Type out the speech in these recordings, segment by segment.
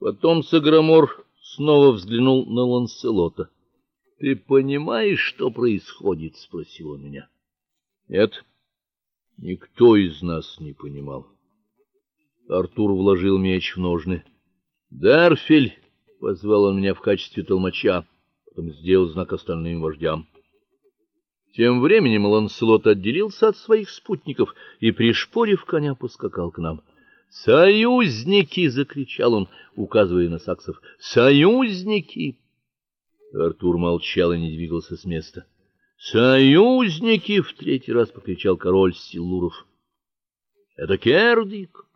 Потом Саграмор снова взглянул на Ланселота. Ты понимаешь, что происходит, спросил он меня. Нет. Никто из нас не понимал. Артур вложил меч в ножны. "Дарфель", позвал он меня в качестве толмача, потом сделал знак остальным вождям. Тем временем Ланселот отделился от своих спутников и пришпорив коня поскакал к нам. "Союзники!" закричал он, указывая на саксов. "Союзники!" Артур молчал и не двигался с места. "Союзники!" в третий раз покричал король Силуров. "Это Кердик!"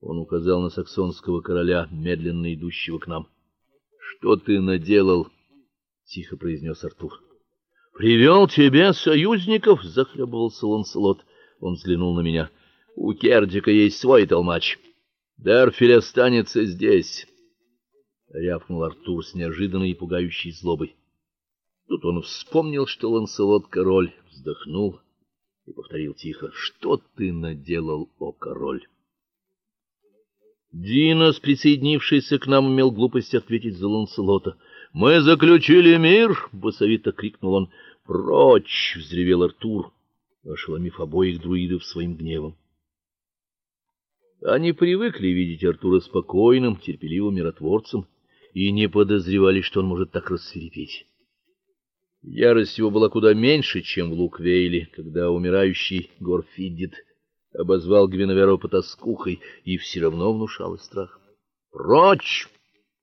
Он указал на саксонского короля, медленно идущего к нам. "Что ты наделал?" тихо произнес Артур. Привел тебе союзников, захлебывался Ланселот. Он взглянул на меня. У Кердика есть свой толмач. Дерфиль останется здесь, рявкнул Артур с неожиданной и пугающей злобой. Тут он вспомнил, что Ланселот король, вздохнул и повторил тихо: "Что ты наделал, о король?" Динос, присоединившийся к нам, имел глупость ответить за Ланселота. "Мы заключили мир", басовито крикнул он. "Прочь!" взревел Артур, ошеломив обоих друидов своим гневом. Они привыкли видеть Артура спокойным, терпеливым миротворцем и не подозревали, что он может так рассвирепеть. Ярость его была куда меньше, чем в Луквейле, когда умирающий Горфидит обозвал Гвиневеру потаскухой и все равно внушал страх. "Прочь!"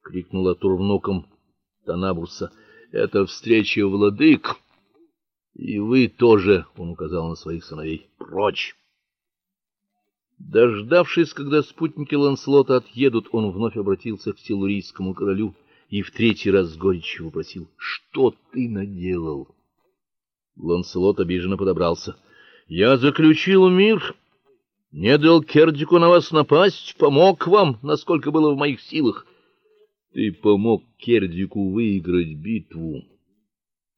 крикнул Артур внуком Танабруса. "Это встреча владык!" И вы тоже, он указал на своих сыновей. Прочь. Дождавшись, когда спутники Ланслота отъедут, он вновь обратился к силурийскому королю и в третий раз с горечью вопросил: "Что ты наделал?" Ланслот обиженно подобрался. "Я заключил мир, не дал Кердику на вас напасть, помог вам, насколько было в моих силах. Ты помог Кердику выиграть битву.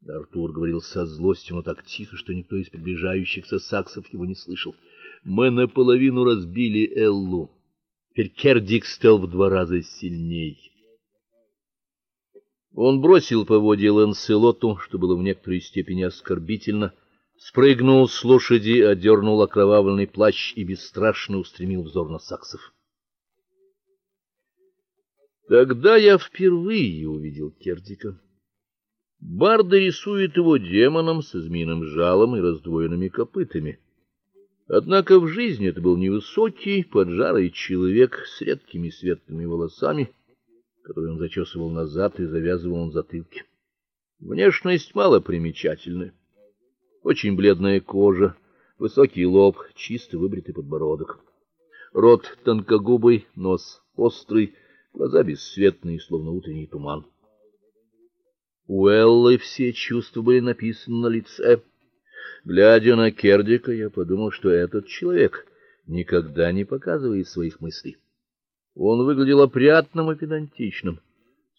Артур говорил со злостью, но так тихо, что никто из приближающихся саксов его не слышал. Мы наполовину разбили Эллу. Теперь Кердик стал в два раза сильней. Он бросил поводья Ланселоту, что было в некоторой степени оскорбительно, спрыгнул с лошади, одернул окровавленный плащ и бесстрашно устремил взор на саксов. Тогда я впервые увидел Кердика. Барда рисует его демоном с змеиным жалом и раздвоенными копытами. Однако в жизни это был невысокий, поджарый человек с редкими светлыми волосами, которые он зачесывал назад и завязывал на затылке. Внешность мало примечательная. Очень бледная кожа, высокий лоб, чисто выбритый подбородок. Рот тонкогубый, нос острый, глаза бесцветные, словно утренний туман. У Эллы все чувства были написаны на лице. Глядя на Кердика, я подумал, что этот человек никогда не показывает своих мыслей. Он выглядел опрятным и педантичным.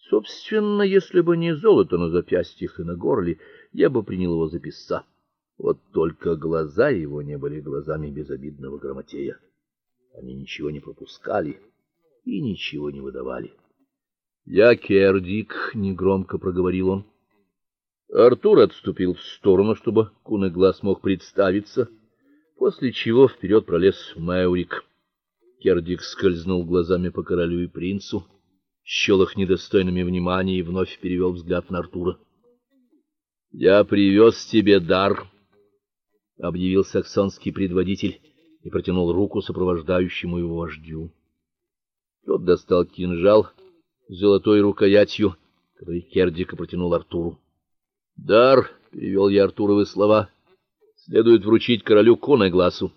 Собственно, если бы не золото на запястьях и на горле, я бы принял его за писца. Вот только глаза его не были глазами безобидного грамотея. Они ничего не пропускали и ничего не выдавали. "Я Кердик", негромко проговорил он. Артур отступил в сторону, чтобы Куныглаз мог представиться, после чего вперед пролез Мэурик. Кердик скользнул глазами по королю и принцу, счел их недостойными внимания и вновь перевел взгляд на Артура. "Я привез тебе дар", объявил саксонский предводитель и протянул руку сопровождающему его вождю. Тот достал кинжал золотой рукоятью, который Кердик протянул Артуру. "Дар", перевел я Артуровы слова. "Следует вручить королю Коногласу".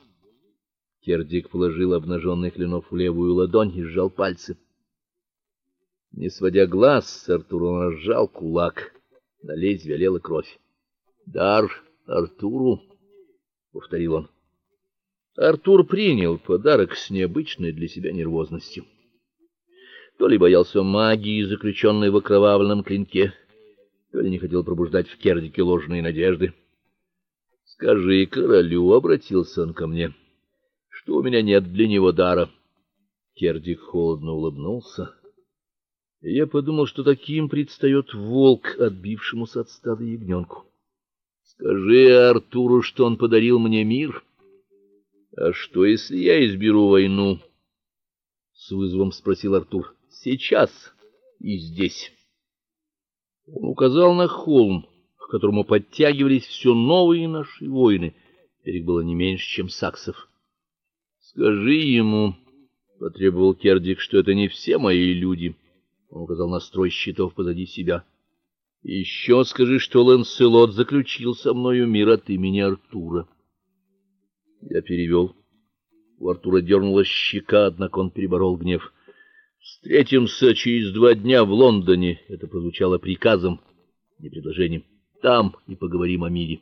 Кердик положил обнаженный клинок в левую ладонь и сжал пальцы. Не сводя глаз с Артура, он разжал кулак. На лезвие лила кровь. "Дар Артуру", повторил он. Артур принял подарок с необычной для себя нервозностью. То ли боялся магии, заключенной в окровавленном клинке, то ли не хотел пробуждать в Кердике ложные надежды. Скажи королю, обратился он ко мне, что у меня нет для него дара. Кердик холодно улыбнулся, Я подумал, что таким предстает волк, отбившемуся от стада ягненку. Скажи Артуру, что он подарил мне мир. А что, если я изберу войну? С вызовом спросил Артур. Сейчас и здесь. Он указал на холм, к которому подтягивались все новые наши воины. Их было не меньше, чем саксов. Скажи ему, потребовал Кердик, что это не все мои люди. Он указал на строй щитов позади себя. Еще скажи, что Ланселот заключил со мною мир от имени Артура. Я перевел. У Артура дернулась щека, однако он переборол гнев. Встретимся через два дня в Лондоне. Это прозвучало приказом, не предложением. Там и поговорим о мире.